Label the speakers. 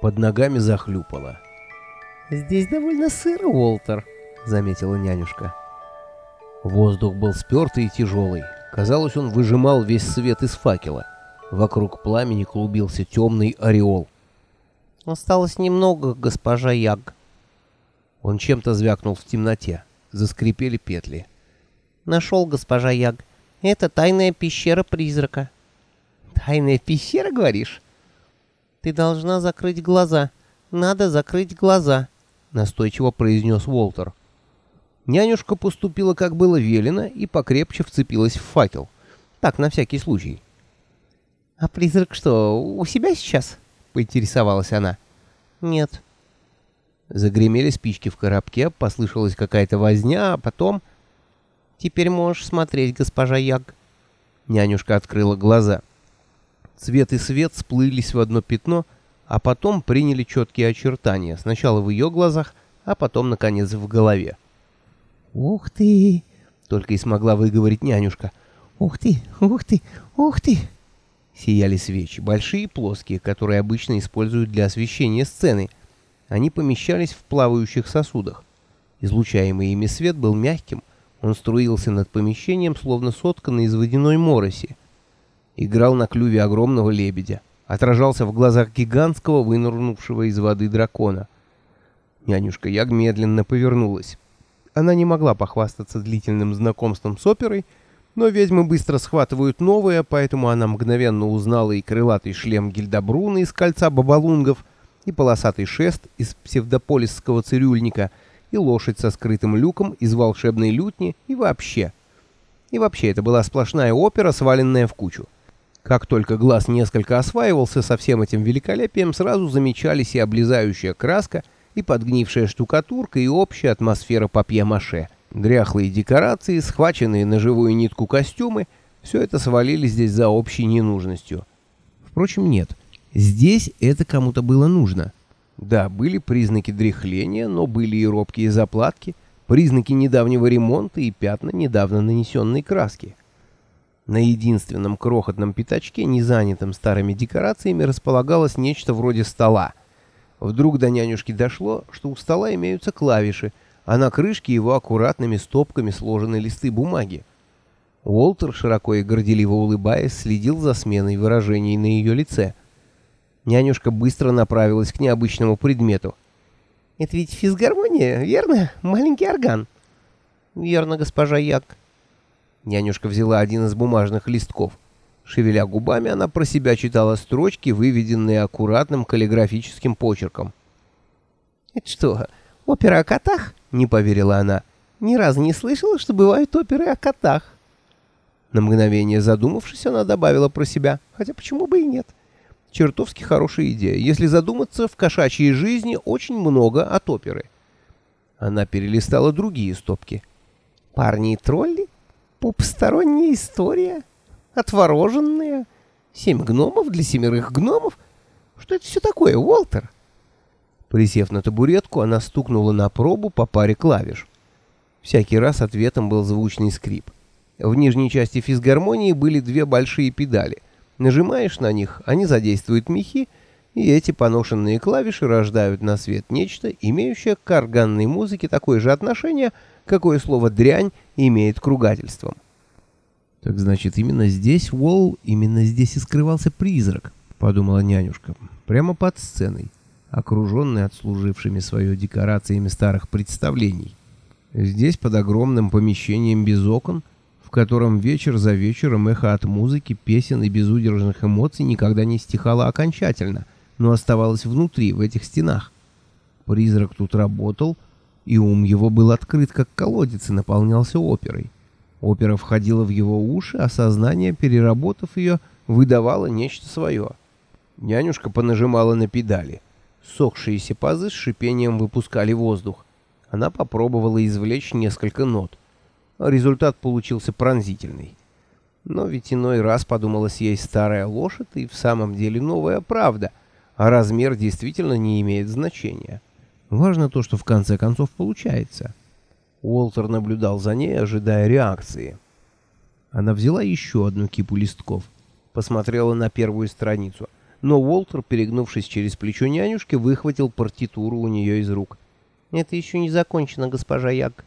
Speaker 1: Под ногами захлюпало.
Speaker 2: «Здесь довольно сыро, Уолтер», — заметила нянюшка.
Speaker 1: Воздух был спертый и тяжелый. Казалось, он выжимал весь свет из факела. Вокруг пламени клубился темный ореол.
Speaker 2: «Осталось немного, госпожа Яг».
Speaker 1: Он чем-то звякнул в темноте. Заскрипели петли.
Speaker 2: «Нашел, госпожа Яг. Это тайная пещера призрака». «Тайная пещера, говоришь?» «Ты должна закрыть глаза. Надо закрыть глаза», — настойчиво произнес Уолтер.
Speaker 1: Нянюшка поступила, как было велено, и покрепче вцепилась в факел. Так, на всякий случай.
Speaker 2: «А призрак что, у себя сейчас?» — поинтересовалась она. «Нет».
Speaker 1: Загремели спички в коробке, послышалась какая-то возня, а потом...
Speaker 2: «Теперь можешь смотреть, госпожа Яг».
Speaker 1: Нянюшка открыла глаза. Цвет и свет сплылись в одно пятно, а потом приняли четкие очертания, сначала в ее глазах, а потом, наконец, в голове.
Speaker 2: «Ух ты!» — только и смогла выговорить нянюшка. «Ух ты! Ух ты! Ух ты!»
Speaker 1: Сияли свечи, большие и плоские, которые обычно используют для освещения сцены. Они помещались в плавающих сосудах. Излучаемый ими свет был мягким, он струился над помещением, словно сотканный из водяной мороси играл на клюве огромного лебедя, отражался в глазах гигантского вынырнувшего из воды дракона. Нянюшка Яг медленно повернулась. Она не могла похвастаться длительным знакомством с оперой, но ведьмы быстро схватывают новое, поэтому она мгновенно узнала и крылатый шлем Гильдабруна из кольца бабалунгов, и полосатый шест из псевдополисского цирюльника, и лошадь со скрытым люком из волшебной лютни, и вообще. И вообще, это была сплошная опера, сваленная в кучу. Как только глаз несколько осваивался со всем этим великолепием, сразу замечались и облезающая краска, и подгнившая штукатурка, и общая атмосфера папье-маше. Дряхлые декорации, схваченные на живую нитку костюмы — все это свалили здесь за общей ненужностью. Впрочем, нет. Здесь это кому-то было нужно. Да, были признаки дряхления, но были и робкие заплатки, признаки недавнего ремонта и пятна недавно нанесенной краски. На единственном крохотном пятачке, не занятом старыми декорациями, располагалось нечто вроде стола. Вдруг до нянюшки дошло, что у стола имеются клавиши, а на крышке его аккуратными стопками сложены листы бумаги. Уолтер, широко и горделиво улыбаясь, следил за сменой выражений на ее лице. Нянюшка быстро направилась к необычному предмету.
Speaker 2: «Это ведь физгармония, верно? Маленький орган?»
Speaker 1: «Верно, госпожа Як», Нянюшка взяла один из бумажных листков. Шевеля губами, она про себя читала строчки, выведенные аккуратным каллиграфическим почерком.
Speaker 2: «Это что, опера о котах?» — не поверила она. «Ни разу не слышала, что бывают оперы о котах».
Speaker 1: На мгновение задумавшись, она добавила про себя, хотя почему бы и нет. Чертовски хорошая идея. Если задуматься, в кошачьей жизни очень много от оперы. Она перелистала другие стопки.
Speaker 2: «Парни и тролли? Попосторонняя история? Отвороженная? Семь гномов для семерых гномов? Что это все такое, Уолтер?»
Speaker 1: Присев на табуретку, она стукнула на пробу по паре клавиш. Всякий раз ответом был звучный скрип. В нижней части физгармонии были две большие педали. Нажимаешь на них, они задействуют мехи, и эти поношенные клавиши рождают на свет нечто, имеющее к органной музыке такое же отношение, какое слово «дрянь» имеет к ругательствам. «Так значит, именно здесь, Уолл, именно здесь и скрывался призрак», — подумала нянюшка, — «прямо под сценой, окруженный отслужившими свое декорациями старых представлений. Здесь, под огромным помещением без окон, в котором вечер за вечером эхо от музыки, песен и безудержных эмоций никогда не стихало окончательно, но оставалось внутри, в этих стенах. Призрак тут работал — и ум его был открыт, как колодец, и наполнялся оперой. Опера входила в его уши, а сознание, переработав ее, выдавало нечто свое. Нянюшка понажимала на педали. Сохшиеся пазы с шипением выпускали воздух. Она попробовала извлечь несколько нот. Результат получился пронзительный. Но ведь иной раз подумалась ей старая лошадь и в самом деле новая правда, а размер действительно не имеет значения. Важно то, что в конце концов получается. Уолтер наблюдал за ней, ожидая реакции. Она взяла еще одну кипу листков, посмотрела на первую страницу. но Уолтер, перегнувшись через плечо нянюшки, выхватил партитуру у нее из рук.
Speaker 2: «Это еще не закончено, госпожа Яг».